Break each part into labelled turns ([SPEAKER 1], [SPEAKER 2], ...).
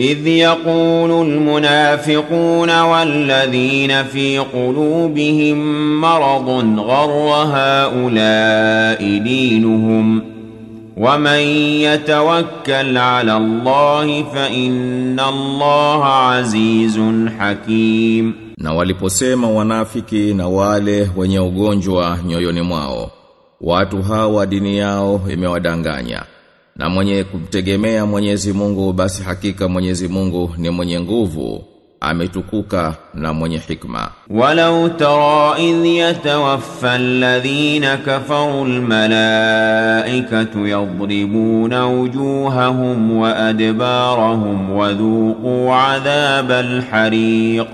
[SPEAKER 1] إذ يقول المنافقون والذين في قلوبهم مرض غر هؤلاء دينهم ومن يتوكل على الله فإن الله عزيز حكيم
[SPEAKER 2] Na waliposema wanafiki na wale wenye ugonjwa nyoyoni mwao, watu hawa dini yao imewadanganya. na mwenye kumtegemea Mwenyezi Mungu basi hakika Mwenyezi Mungu ni mwenye nguvu ametukuka na mwenye hikma.
[SPEAKER 1] Walau tara idh yatawaffa alladhina kafaru almalaikatu yadribuna wujuhahum wa adbarahum wa dhuqu adhabal alhariq.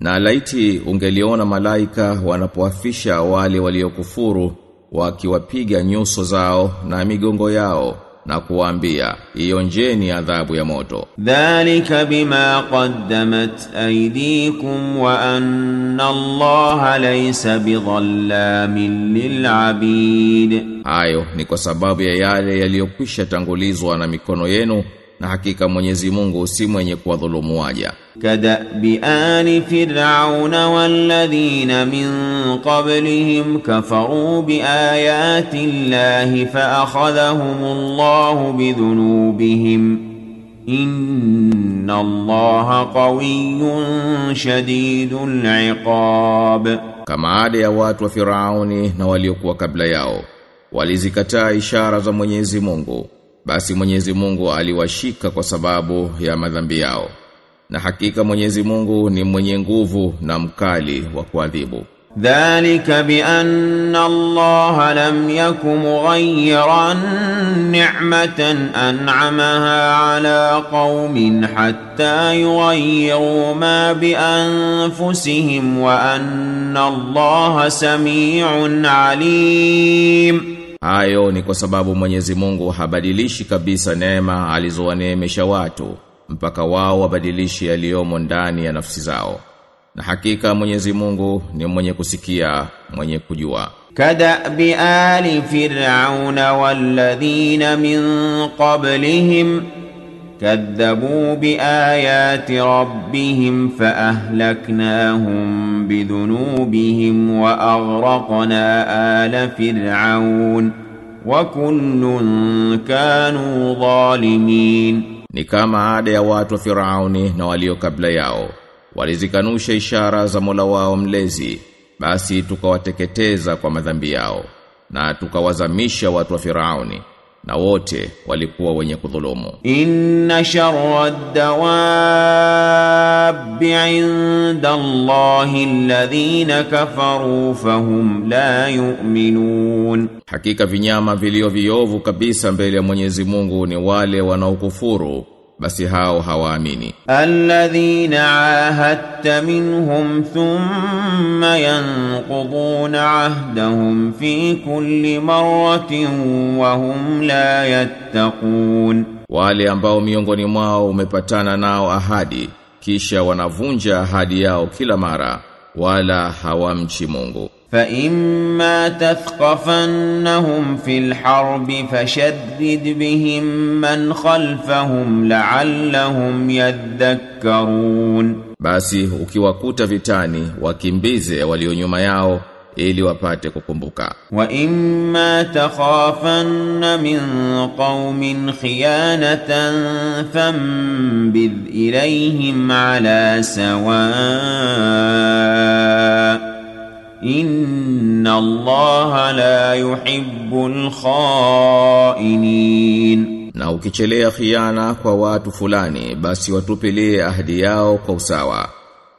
[SPEAKER 2] Na laiti ungeliona malaika wanapoafisha wale waliokufuru wakiwapiga nyuso zao na migongo yao na kuwaambia ionjeni adhabu ya moto.
[SPEAKER 1] Dhalika bima qaddamat aydikum wa anna Allah laysa bidhallamin lilabid,
[SPEAKER 2] hayo ni kwa sababu ya yale yaliyokwisha tangulizwa na mikono yenu na hakika Mwenyezi Mungu si mwenye kuwadhulumu waja.
[SPEAKER 1] Kada bi ali fir'aun walladhina min qablihim kafaru bi ayati llahi fa akhadhahum Allah bi dhunubihim. Inna Allah qawiyyun shadidul iqab,
[SPEAKER 2] kama ada ya watu wa Firauni na waliokuwa kabla yao walizikataa ishara za Mwenyezi Mungu. basi Mwenyezi Mungu aliwashika kwa sababu ya madhambi yao na hakika Mwenyezi Mungu ni mwenye nguvu na mkali wa kuadhibu
[SPEAKER 1] ذلك بأن الله لم يك مغيرا نعمة أنعمها على قوم حتى يغيروا ما بأنفسهم وأن الله سميع عليم
[SPEAKER 2] Hayo ni kwa sababu Mwenyezi Mungu habadilishi kabisa neema alizowaneemesha watu mpaka wao wabadilishi yaliyomo ndani ya nafsi zao. Na hakika Mwenyezi Mungu ni mwenye kusikia, mwenye kujua.
[SPEAKER 1] Kadabi ali Fir'auna walladhina min qablihim كذبوا بآيات ربهم فأهلكناهم بذنوبهم وأغرقنا آل فرعون وكل كانوا ظالمين
[SPEAKER 2] Ni kama ada ya watu wa Firauni na walio kabla yao. Walizikanusha ishara za Mola wao mlezi, basi tukawateketeza kwa madhambi yao na tukawazamisha watu wa Firauni na wote walikuwa wenye kudhulumu.
[SPEAKER 1] Inna sharra dawabi inda Allahi alladhina kafaru fahum la yu'minun,
[SPEAKER 2] hakika vinyama vilio viovu kabisa mbele ya Mwenyezi Mungu ni wale wanaokufuru basi hao hawaamini.
[SPEAKER 1] Alladhina ahadta minhum thumma yanquduna ahdahum fi kulli marratin wa hum la yattaqun,
[SPEAKER 2] wale ambao miongoni mwao umepatana nao ahadi kisha wanavunja ahadi yao kila mara wala hawamchi Mungu.
[SPEAKER 1] فإما تثقفنهم في الحرب فشدد بهم من خلفهم لعلهم يذكرون
[SPEAKER 2] Basi ukiwakuta vitani wakimbize walio nyuma yao ili wapate kukumbuka.
[SPEAKER 1] وإما تخافن من قوم خيانة فانبذ إليهم على سواء inna allaha la yuhibbul khainin
[SPEAKER 2] na ukichelea khiana kwa watu fulani basi watupilie ahadi yao kwa usawa.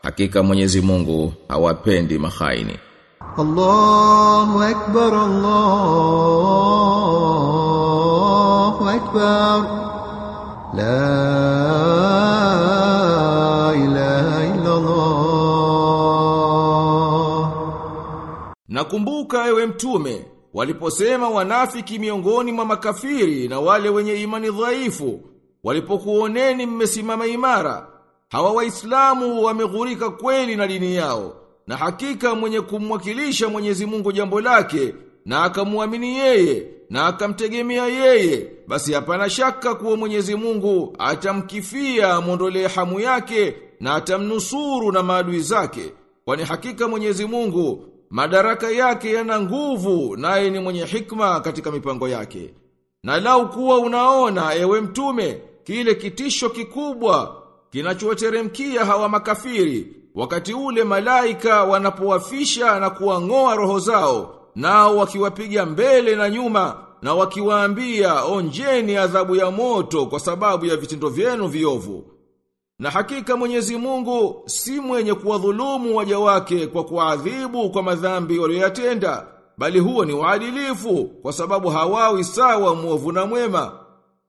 [SPEAKER 2] Hakika Mwenyezi Mungu hawapendi mahaini
[SPEAKER 3] Allahu akbar Allahu akbar. La ilaha illa Allah
[SPEAKER 4] Na kumbuka ewe mtume, waliposema wanafiki miongoni mwa makafiri na wale wenye imani dhaifu, walipokuoneni mmesimama imara, hawa waislamu wameghurika kweli na dini yao, na hakika mwenye kumwakilisha Mwenyezi Mungu jambo lake na akamwamini yeye
[SPEAKER 2] na akamtegemea yeye basi hapana shaka kuwa Mwenyezi Mungu atamkifia mwondolee hamu yake na atamnusuru na maadui zake kwani hakika Mwenyezi Mungu madaraka yake yana nguvu naye ni mwenye hikma katika mipango yake. Na lau kuwa unaona ewe mtume kile kitisho kikubwa kinachoteremkia hawa makafiri wakati ule malaika wanapowafisha na kuwang'oa roho zao nao wakiwapiga mbele na nyuma na wakiwaambia onjeni adhabu ya moto kwa sababu ya vitendo vyenu viovu. Na hakika Mwenyezi Mungu si mwenye kuwadhulumu waja wake kwa kuadhibu kwa madhambi walioyatenda, bali huo ni uadilifu kwa sababu hawawi sawa mwovu na mwema.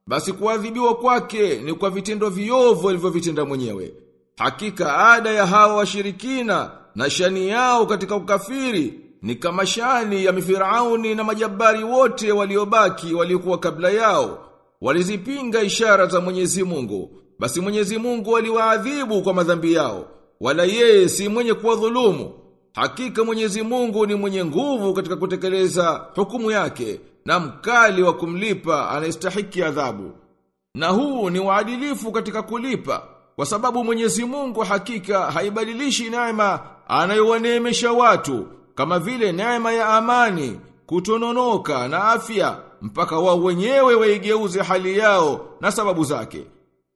[SPEAKER 2] Basi kuadhibiwa kwake ni kwa vitendo viovu alivyovitenda mwenyewe. Hakika ada ya hawa washirikina na shani yao katika ukafiri ni kama shani ya mifirauni na majabari wote waliobaki waliokuwa kabla yao. Walizipinga ishara za Mwenyezi Mungu. Basi Mwenyezi Mungu aliwaadhibu kwa madhambi yao. Wala yeye si mwenye kuwadhulumu. Hakika Mwenyezi Mungu ni mwenye nguvu katika kutekeleza hukumu yake na mkali wa kumlipa anayestahiki adhabu. Na huu ni waadilifu katika kulipa kwa sababu Mwenyezi Mungu hakika haibadilishi neema anayowaneemesha watu kama vile neema ya amani, kutononoka na afya mpaka wao wenyewe waigeuze hali yao na sababu zake.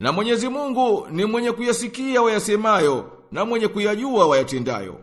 [SPEAKER 2] Na Mwenyezi Mungu ni mwenye kuyasikia wayasemayo na mwenye kuyajua wayatendayo.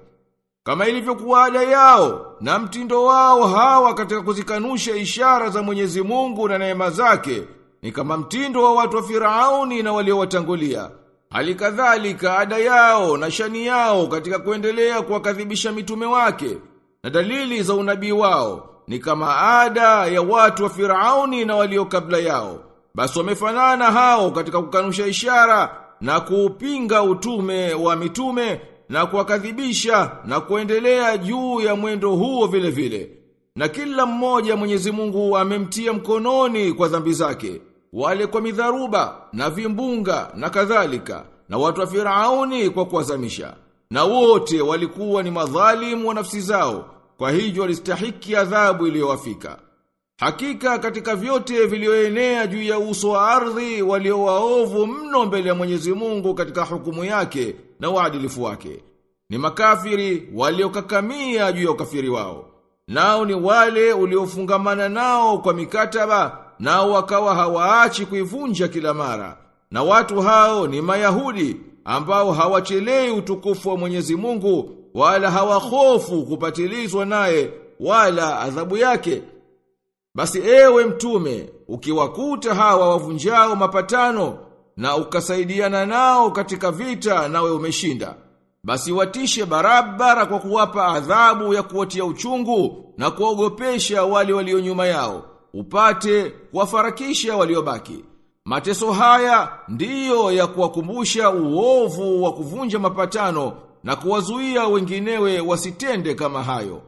[SPEAKER 2] Kama ilivyokuwa ada yao na mtindo wao hawa katika kuzikanusha ishara za Mwenyezi Mungu na neema zake ni kama mtindo wa watu wa Firauni na waliowatangulia. Hali kadhalika ada yao na shani yao katika kuendelea kuwakadhibisha mitume wake na dalili za unabii wao ni kama ada ya watu wa Firauni na walio kabla yao. Basi wamefanana hao katika kukanusha ishara na kuupinga utume wa mitume na kuwakadhibisha na kuendelea juu ya mwendo huo vile vile. Na kila mmoja Mwenyezi Mungu amemtia mkononi kwa dhambi zake, wale kwa midharuba na vimbunga na kadhalika, na watu wa Firauni kwa kuwazamisha. Na wote walikuwa ni madhalimu wa nafsi zao, kwa hivyo walistahiki adhabu iliyowafika. Hakika katika vyote vilioenea juu ya uso wa ardhi waliowaovu mno mbele ya Mwenyezi Mungu katika hukumu yake na uadilifu wake. Ni makafiri waliokakamia juu ya ukafiri wao. Nao ni wale uliofungamana nao kwa mikataba nao wakawa hawaachi kuivunja kila mara. Na watu hao ni Mayahudi ambao hawachelei utukufu wa Mwenyezi Mungu wala hawahofu kupatilizwa naye wala adhabu yake. Basi ewe mtume, ukiwakuta hawa wavunjao mapatano na ukasaidiana nao katika vita nawe umeshinda. Basi watishe barabara kwa kuwapa adhabu ya kuwatia uchungu na kuogopesha wale walio nyuma yao, upate kuwafarakisha waliobaki. Mateso haya ndiyo ya kuwakumbusha uovu wa kuvunja mapatano na kuwazuia wenginewe wasitende kama hayo.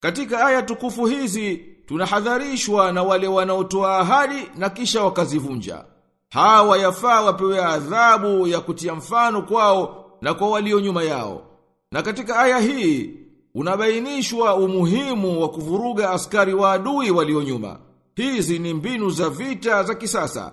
[SPEAKER 2] Katika aya tukufu hizi tunahadharishwa na wale wanaotoa ahadi na kisha wakazivunja. Hawa yafaa wapewe adhabu ya kutia mfano kwao na kwa walio nyuma yao. Na katika aya hii unabainishwa umuhimu wa kuvuruga askari wa adui walio nyuma. Hizi ni mbinu za vita za kisasa.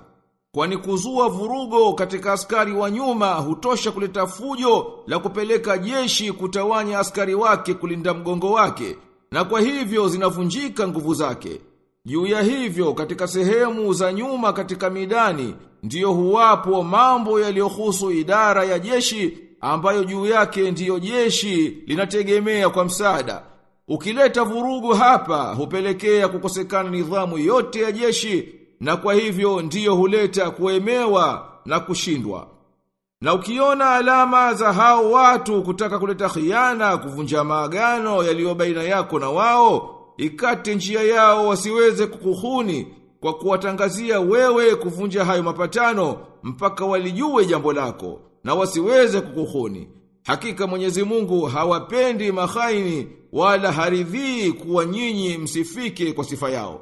[SPEAKER 2] Kwani kuzua vurugo katika askari wa nyuma hutosha kuleta fujo la kupeleka jeshi kutawanya askari wake kulinda mgongo wake na kwa hivyo zinavunjika nguvu zake. Juu ya hivyo katika sehemu za nyuma katika midani ndiyo huwapo mambo yaliyohusu idara ya jeshi ambayo juu yake ndiyo jeshi linategemea kwa msaada. Ukileta vurugu hapa hupelekea kukosekana nidhamu yote ya jeshi na kwa hivyo ndiyo huleta kuemewa na kushindwa. Na ukiona alama za hao watu kutaka kuleta khiana kuvunja maagano yaliyo baina yako na wao, ikate njia yao wasiweze kukuhuni kwa kuwatangazia wewe kuvunja hayo mapatano mpaka walijue jambo lako na wasiweze kukuhuni. Hakika Mwenyezi Mungu hawapendi mahaini wala haridhii kuwa nyinyi msifike kwa sifa yao.